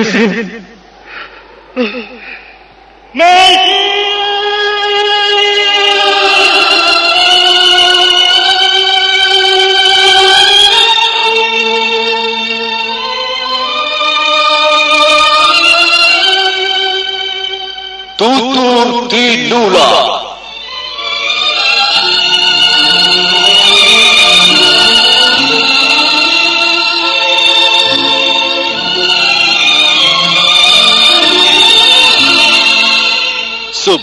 母亲，徒儿听奴啦。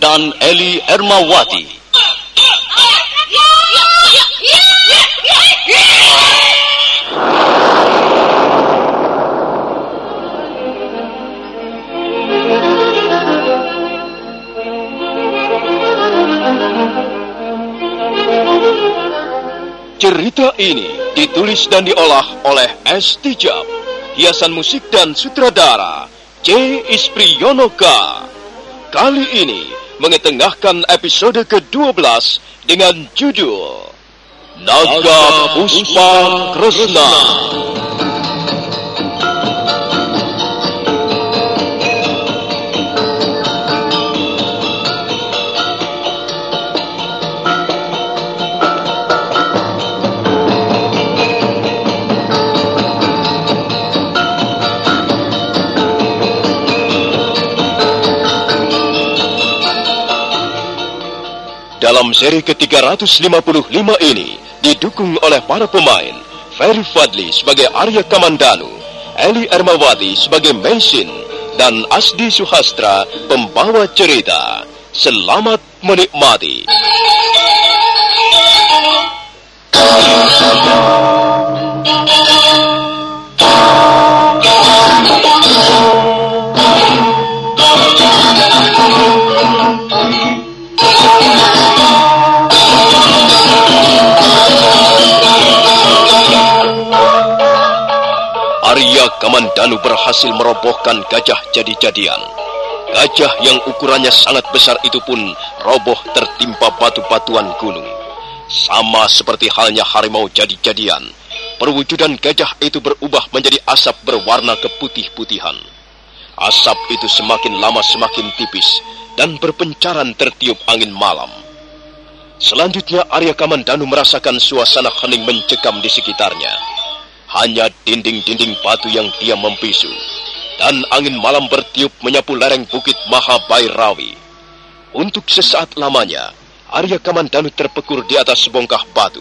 dan Eli Ermawati. Cerita ini ditulis dan diolah oleh S. Tijab, hiasan musik dan sutradara C. Ispriyonoka. Kali ini mengetengahkan episode ke-12 dengan judul Naga Puspa Kresna. Dalam seri ke-355 ini didukung oleh para pemain Ferry Fadli sebagai Arya Kamandanu, Eli Ermawati sebagai Mesin, dan Asdi Suhastra pembawa cerita. Selamat menikmati. Kamandanu berhasil merobohkan gajah jadi-jadian. Gajah yang ukurannya sangat besar itu pun roboh tertimpa batu-batuan gunung. Sama seperti halnya harimau jadi-jadian, perwujudan gajah itu berubah menjadi asap berwarna keputih-putihan. Asap itu semakin lama semakin tipis dan berpencaran tertiup angin malam. Selanjutnya Arya Kamandanu merasakan suasana hening mencekam di sekitarnya. Hanya dinding-dinding batu yang dia membisu. Dan angin malam bertiup menyapu lereng bukit Mahabairawi. Untuk sesaat lamanya, Arya Kamandanu terpekur di atas sebongkah batu.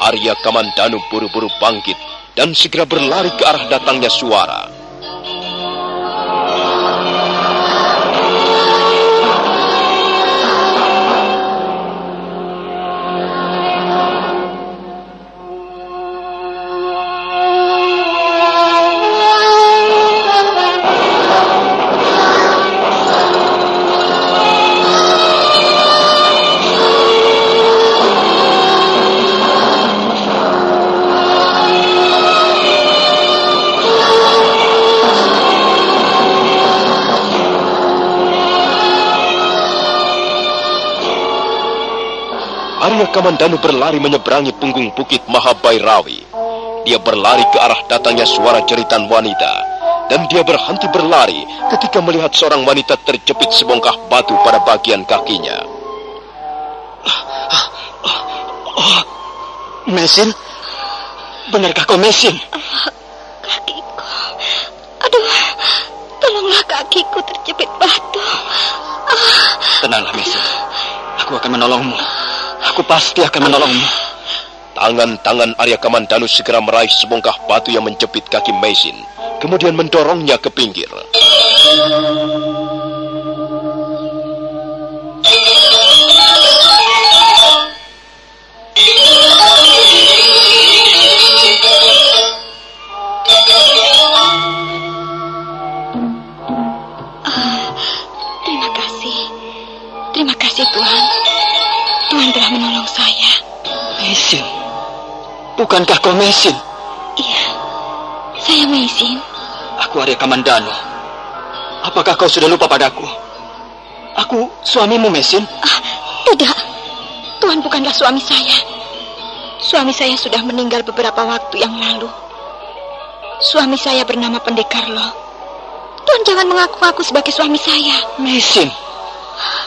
Arya Kamandanu buru-buru bangkit dan segera berlari ke arah datangnya suara. Arya Kamandanu berlari menyeberangi punggung bukit Mahabairawi. Dia berlari ke arah datangnya suara jeritan wanita. Dan dia berhenti berlari ketika melihat seorang wanita terjepit sebongkah batu pada bagian kakinya. Oh, Mesin? Benarkah kau Mesin? Kakiku. Aduh, tolonglah kakiku terjepit batu. Tenanglah Mesin. Aku akan menolongmu. Aku pasti akan menolongmu. Tangan-tangan Arya Kamandanu segera meraih sebongkah batu yang menjepit kaki Mesin, kemudian mendorongnya ke pinggir. Bukankah kau Mesin? Iya, saya Mesin. Aku Arya Kamandano. Apakah kau sudah lupa padaku? Aku suamimu Mesin. Ah, tidak. Tuhan bukanlah suami saya. Suami saya sudah meninggal beberapa waktu yang lalu. Suami saya bernama Pendekar Loh. Tuhan jangan mengaku aku sebagai suami saya. Mesin?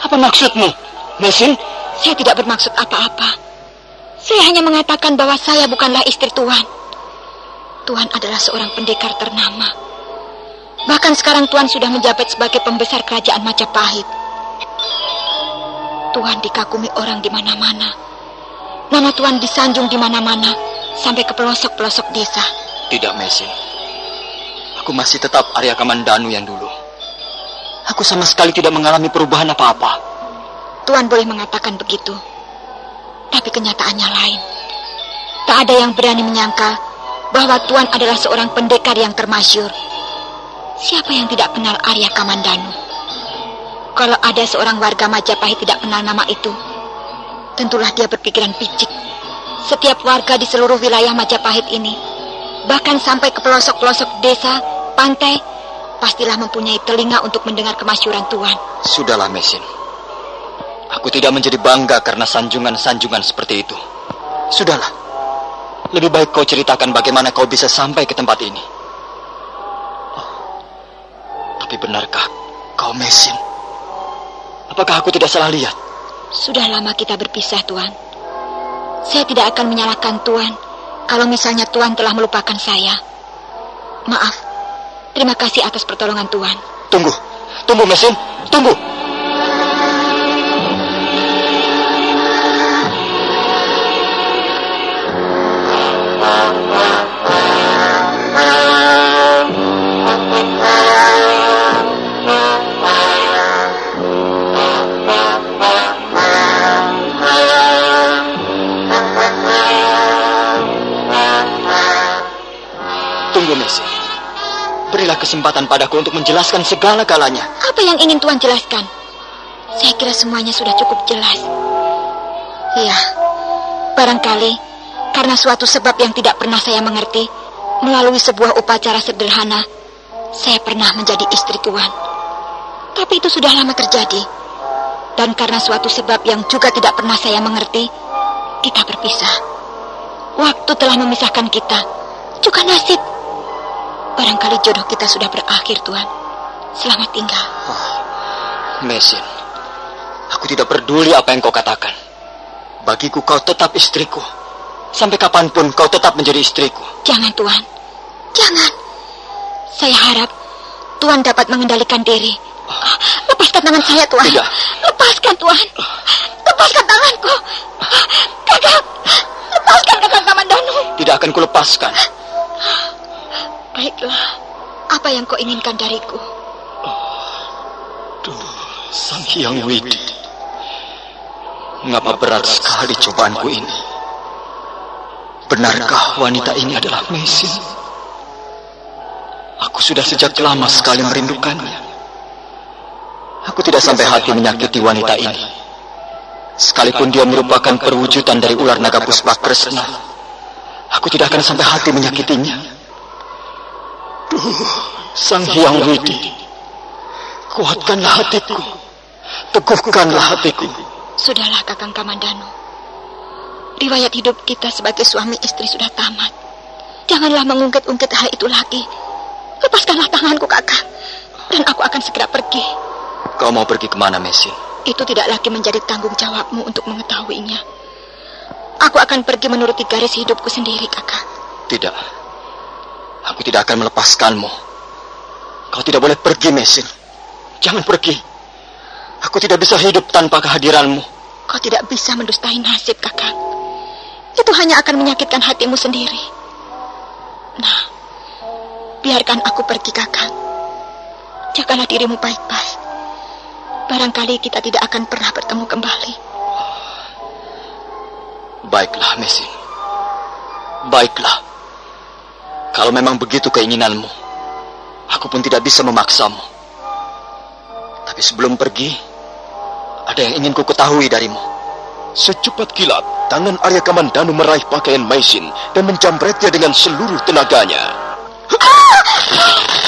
Apa maksudmu? Mesin? Saya tidak bermaksud apa-apa. Saya hanya mengatakan bahwa saya bukanlah istri Tuhan. Tuhan adalah seorang pendekar ternama. Bahkan sekarang Tuhan sudah menjabat sebagai pembesar kerajaan Majapahit. Tuhan dikagumi orang di mana-mana. Nama Tuhan disanjung di mana-mana sampai ke pelosok-pelosok desa. Tidak, Mesin. Aku masih tetap Arya Kamandanu yang dulu. Aku sama sekali tidak mengalami perubahan apa-apa. Tuhan boleh mengatakan begitu. Tapi kenyataannya lain. Tak ada yang berani menyangka bahwa Tuhan adalah seorang pendekar yang termasyur. Siapa yang tidak kenal Arya Kamandanu? Kalau ada seorang warga Majapahit tidak kenal nama itu, tentulah dia berpikiran picik. Setiap warga di seluruh wilayah Majapahit ini, bahkan sampai ke pelosok-pelosok desa, pantai, pastilah mempunyai telinga untuk mendengar kemasyuran Tuhan. Sudahlah, Mesin. Aku tidak menjadi bangga karena sanjungan-sanjungan seperti itu. Sudahlah. Lebih baik kau ceritakan bagaimana kau bisa sampai ke tempat ini. Oh, tapi benarkah kau Mesin? Apakah aku tidak salah lihat? Sudah lama kita berpisah, Tuan. Saya tidak akan menyalahkan Tuan kalau misalnya Tuan telah melupakan saya. Maaf. Terima kasih atas pertolongan Tuan. Tunggu. Tunggu, Mesin. Tunggu. Mesin. Berilah kesempatan padaku untuk menjelaskan segala-galanya. Apa yang ingin Tuan jelaskan? Saya kira semuanya sudah cukup jelas. Iya, barangkali karena suatu sebab yang tidak pernah saya mengerti, melalui sebuah upacara sederhana, saya pernah menjadi istri Tuan. Tapi itu sudah lama terjadi. Dan karena suatu sebab yang juga tidak pernah saya mengerti, kita berpisah. Waktu telah memisahkan kita, juga nasib. Barangkali jodoh kita sudah berakhir, Tuhan. Selamat tinggal. Mesin, aku tidak peduli apa yang kau katakan. Bagiku kau tetap istriku. Sampai kapan pun kau tetap menjadi istriku. Jangan, Tuhan. Jangan. Saya harap Tuhan dapat mengendalikan diri. Lepaskan tangan saya, Tuhan. Tidak. Lepaskan, Tuhan. Lepaskan tanganku. Kakak, lepaskan kakak Kamandanu. Tidak akan kulepaskan. Baiklah. Apa yang kau inginkan dariku? Sang Hyang Widi. Mengapa berat sekali cobaanku ini? Benarkah wanita ini adalah Mesin? Aku sudah sejak lama sekali merindukannya. Aku tidak sampai hati menyakiti wanita ini. Sekalipun dia merupakan perwujudan dari ular naga puspa Kresna, aku tidak akan sampai hati menyakitinya. Sang Hyang Widi, kuatkanlah hatiku, teguhkanlah hatiku. Sudahlah, Kakang Kamandanu. riwayat hidup kita sebagai suami istri sudah tamat. Janganlah mengungkit-ungkit hal itu lagi. Lepaskanlah tanganku, kakak. Dan aku akan segera pergi. Kau mau pergi ke mana, Messi? Itu tidak lagi menjadi tanggung jawabmu untuk mengetahuinya. Aku akan pergi menuruti garis hidupku sendiri, kakak. Tidak. Aku tidak akan melepaskanmu. Kau tidak boleh pergi, Mesin. Jangan pergi. Aku tidak bisa hidup tanpa kehadiranmu. Kau tidak bisa mendustai nasib, kakak. Itu hanya akan menyakitkan hatimu sendiri. Nah, biarkan aku pergi, kakak. Jagalah dirimu baik-baik. Barangkali kita tidak akan pernah bertemu kembali. Baiklah, Mesin. Baiklah. Kalau memang begitu keinginanmu, aku pun tidak bisa memaksamu. Tapi sebelum pergi, ada yang ingin ku ketahui darimu. Secepat kilat, tangan Arya Kamandanu meraih pakaian Maisin dan menjambretnya dengan seluruh tenaganya. Apa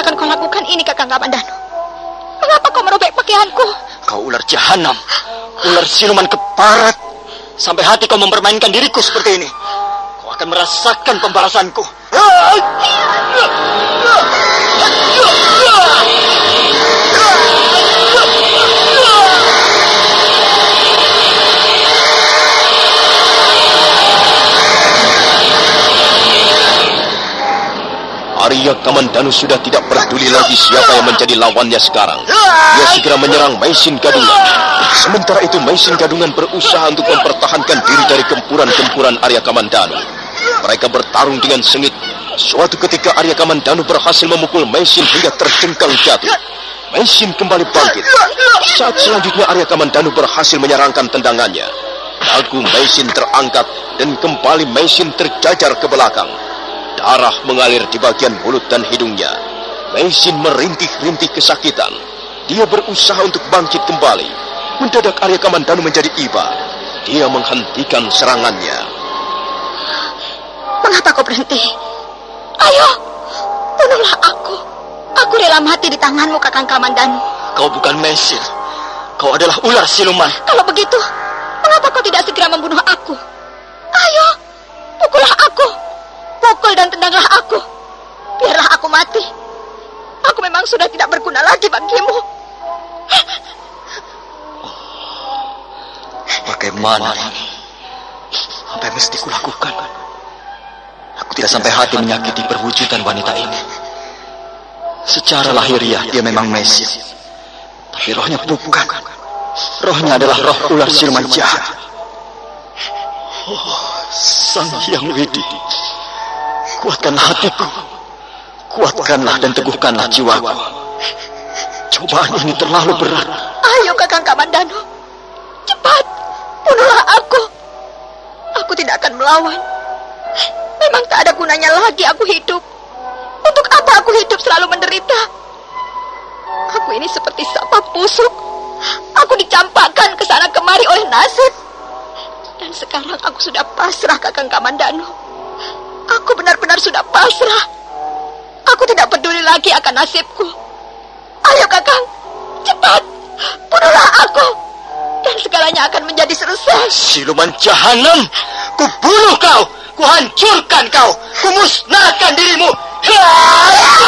akan kau lakukan ini, kakak Kamandanu? Mengapa kau merobek pakaianku? Kau ular jahanam, ular siluman keparat. Sampai hati kau mempermainkan diriku seperti ini. Kau akan merasakan pembalasanku. Arya Kamandanu sudah tidak peduli lagi siapa yang menjadi lawannya sekarang. Dia segera menyerang Maisin Gadungan. Sementara itu Maisin Gadungan berusaha untuk mempertahankan diri dari gempuran-gempuran Arya Kamandanu. Mereka bertarung dengan sengit. Suatu ketika Arya Kamandanu berhasil memukul Maisin hingga terjengkang jatuh. Maisin kembali bangkit. Saat selanjutnya Arya Kamandanu berhasil menyerangkan tendangannya. Dagu Maisin terangkat dan kembali Maisin terjajar ke belakang. Darah mengalir di bagian mulut dan hidungnya. Maisin merintih-rintih kesakitan. Dia berusaha untuk bangkit kembali. Mendadak Arya Kamandanu menjadi iba. Dia menghentikan serangannya. Mengapa kau berhenti? Ayo, bunuhlah aku. Aku rela mati di tanganmu, Kakang Kamandanu. Kau bukan Mesir. Kau adalah ular siluman. Kalau begitu, mengapa kau tidak segera membunuh aku? Ayo, pukullah aku. Pukul dan tendanglah aku. Biarlah aku mati. Aku memang sudah tidak berguna lagi bagimu. Bagaimana ini? Apa yang mesti kulakukan? Aku tidak sampai hati menyakiti perwujudan wanita ini. Secara lahiriah dia memang Mesir. Tapi rohnya bukan. Rohnya adalah roh ular siluman jahat. Oh, Sang Hyang Widi. Kuatkanlah hatiku. Kuatkanlah dan teguhkanlah jiwaku. Cobaan ini terlalu berat. Ayo Kakang Kamandanu. Cepat, bunuhlah aku. Aku tidak akan melawan. Memang tak ada gunanya lagi aku hidup. Untuk apa aku hidup selalu menderita? Aku ini seperti sampah busuk. Aku dicampakkan ke sana kemari oleh nasib. Dan sekarang aku sudah pasrah Kakang Kamandanu. Aku benar-benar sudah pasrah. Aku tidak peduli lagi akan nasibku. Ayo Kakang, cepat, bunuhlah aku. Dan segalanya akan menjadi selesai. Siluman jahanam, kubunuh kau, kuhancurkan kau, kumusnahkan dirimu. Arya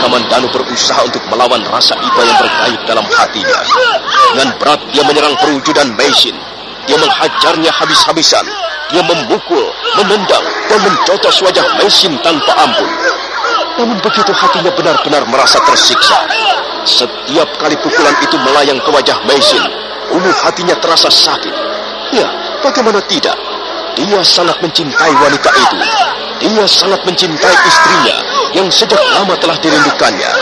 Kamandanu berusaha untuk melawan rasa iba yang berkait dalam hatinya. Dengan berat dia menyerang perwujudan Maisin. Dia menghajarnya habis-habisan. Dia memukul, menendang, dan mencocos wajah Maisin tanpa ampun. Namun begitu hatinya benar-benar merasa tersiksa. Setiap kali pukulan itu melayang ke wajah Maisin, ulu hatinya terasa sakit. Ya, bagaimana tidak? Dia sangat mencintai wanita itu. Dia sangat mencintai istrinya yang sejak lama telah dirindukannya.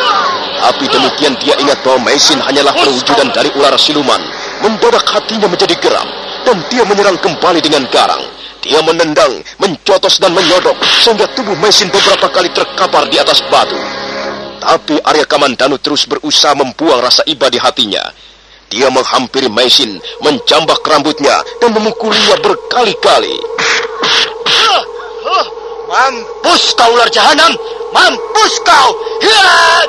Tapi demikian dia ingat bahwa Maisin hanyalah perwujudan dari ular siluman. Mendadak hatinya menjadi geram dan dia menyerang kembali dengan garang. Dia menendang, mencotos dan menyodok sehingga tubuh Maisin beberapa kali terkapar di atas batu. Tapi Arya Kamandanu terus berusaha membuang rasa iba di hatinya. Dia menghampiri Maisin, menjambak rambutnya dan memukulinya berkali-kali. Mampus kau ular jahanam! Mampus kau! Hiat!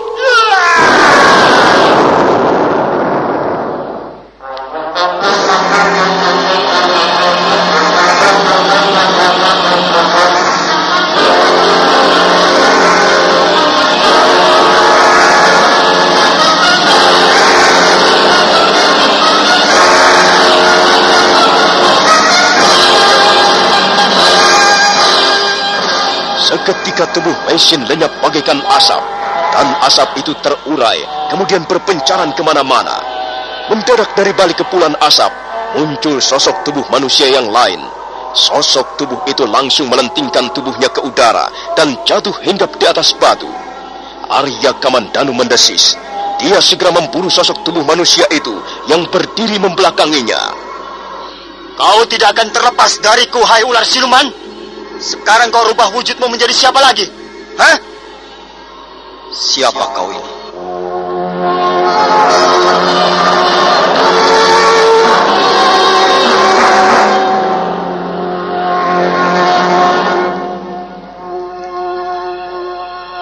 Seketika tubuh Maisin lenyap bagaikan asap. Dan asap itu terurai, kemudian berpencaran ke mana-mana. Mendadak dari balik kepulan asap, muncul sosok tubuh manusia yang lain. Sosok tubuh itu langsung melentingkan tubuhnya ke udara dan jatuh hinggap di atas batu. Arya Kamandanu mendesis. Dia segera memburu sosok tubuh manusia itu yang berdiri membelakanginya. Kau tidak akan terlepas dariku, hai ular siluman. Sekarang kau rubah wujudmu menjadi siapa lagi? Hah? Siapa kau ini?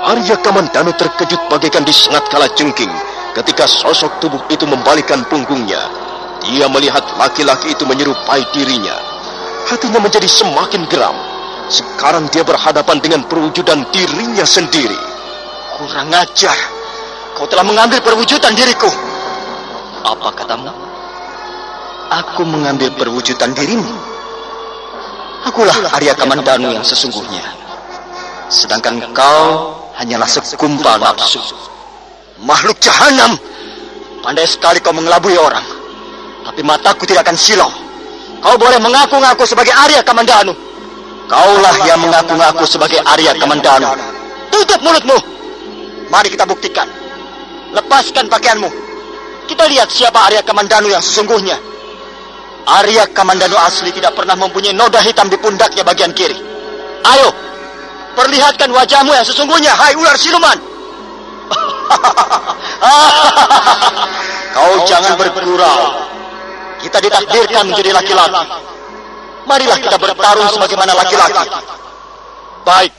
Arya Kamandanu terkejut bagaikan disengat kala jengking ketika sosok tubuh itu membalikkan punggungnya. Dia melihat laki-laki itu menyerupai dirinya. Hatinya menjadi semakin geram. Sekarang dia berhadapan dengan perwujudan dirinya sendiri. Kurang ajar. Kau telah mengambil perwujudan diriku. Apa katamu? Aku mengambil perwujudan dirimu. Akulah Arya Kamandanu yang sesungguhnya. Sedangkan kau hanyalah segumpal nafsu. Makhluk jahanam. Pandai sekali kau mengelabui orang. Tapi mataku tidak akan silau. Kau boleh mengaku-ngaku sebagai Arya Kamandanu. Kaulah yang mengaku-ngaku sebagai Arya Kamandanu. Tutup mulutmu. Mari kita buktikan. Lepaskan pakaianmu. Kita lihat siapa Arya Kamandanu yang sesungguhnya. Arya Kamandanu asli tidak pernah mempunyai noda hitam di pundaknya bagian kiri. Ayo, perlihatkan wajahmu yang sesungguhnya, hai ular siluman. Kau jangan bergurau. Kita ditakdirkan menjadi laki-laki. Marilah kita bertarung sebagaimana laki-laki. Baik.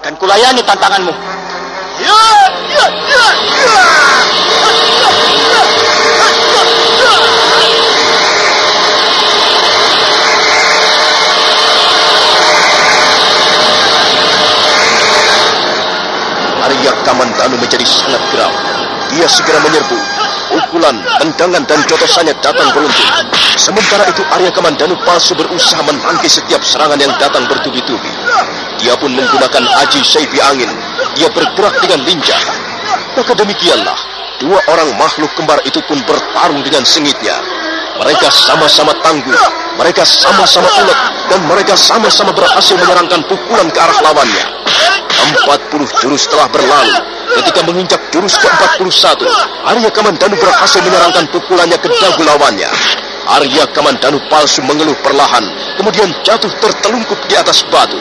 Akan kulayani tantanganmu. Ya, ya, ya, ya. Arya Kamandanu menjadi sangat geram. Dia segera menyerbu. Pukulan, tendangan, dan jotosannya datang beruntun. Sementara itu Arya Kamandanu palsu berusaha menangkis setiap serangan yang datang bertubi-tubi. Dia pun menggunakan aji seipi angin. Dia bergerak dengan lincah. Maka demikianlah, dua orang makhluk kembar itu pun bertarung dengan sengitnya. Mereka sama-sama tangguh, mereka sama-sama ulet, dan mereka sama-sama berhasil menyerangkan pukulan ke arah lawannya. 40 jurus telah berlalu. Ketika menginjak jurus ke-41, Arya Kamandanu berhasil menyerangkan pukulannya ke dagu lawannya. Arya Kamandanu palsu mengeluh perlahan, kemudian jatuh tertelungkup di atas batu.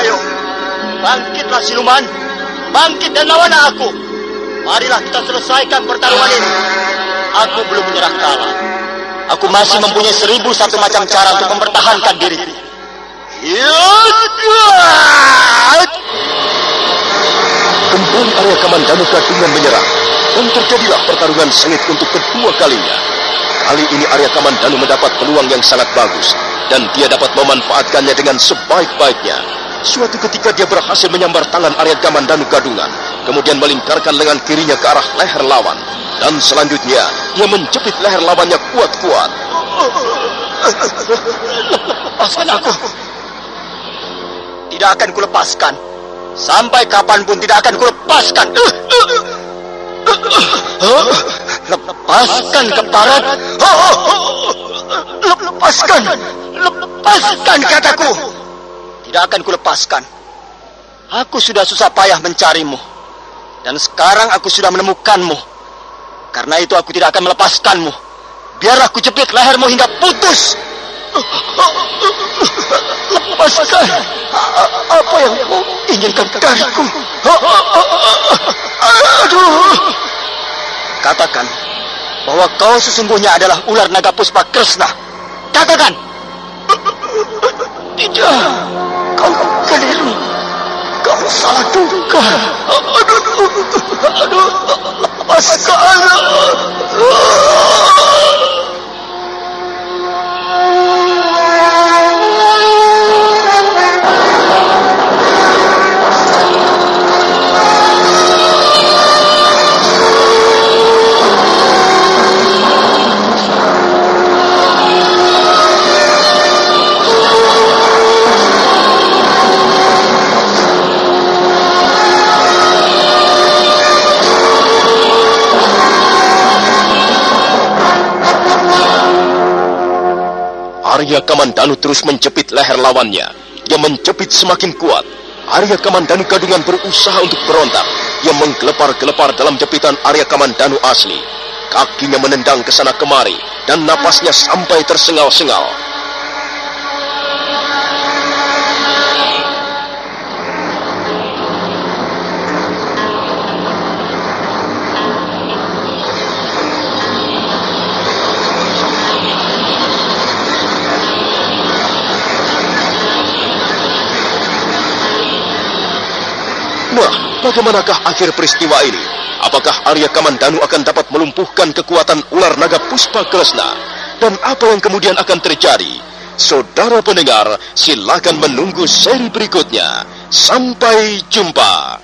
Ayo, bangkitlah siluman. Bangkit dan lawan aku. Marilah kita selesaikan pertarungan ini. Aku belum menyerah kalah. Aku masih mempunyai seribu satu macam cara untuk mempertahankan diriku. Kembali Arya Kamandanu Gadungan menyerang, dan terjadilah pertarungan sengit untuk kedua kalinya. Kali ini Arya Kamandanu mendapat peluang yang sangat bagus, dan dia dapat memanfaatkannya dengan sebaik-baiknya. Suatu ketika dia berhasil menyambar tangan Arya Kamandanu Gadungan, kemudian melingkarkan lengan kirinya ke arah leher lawan, dan selanjutnya dia menjepit leher lawannya kuat-kuat. Lepaskan aku. Tidak akan kulepaskan. Sampai kapan pun tidak akan kulepaskan. Lepaskan keparat. Lepaskan. Lepaskan kataku. Tidak akan kulepaskan. Aku sudah susah payah mencarimu. Dan sekarang aku sudah menemukanmu. Karena itu aku tidak akan melepaskanmu. Biarlah aku jepit lehermu hingga putus. Lepaskan. Apa yang kau inginkan dariku? Aduh. Katakan bahwa kau sesungguhnya adalah ular naga puspa Kresna. Katakan. Tidak. Kau keliru. Kau salah duga. Aduh. Aduh. Lepaskan. Arya Kamandanu terus menjepit leher lawannya. Dia menjepit semakin kuat. Arya Kamandanu gadungan berusaha untuk berontak. Ia menggelepar-gelepar dalam jepitan Arya Kamandanu asli. Kakinya menendang ke sana kemari dan napasnya sampai tersengal-sengal. Bagaimanakah akhir peristiwa ini? Apakah Arya Kamandanu akan dapat melumpuhkan kekuatan ular naga Puspa Kresna? Dan apa yang kemudian akan terjadi? Saudara pendengar, silakan menunggu seri berikutnya. Sampai jumpa.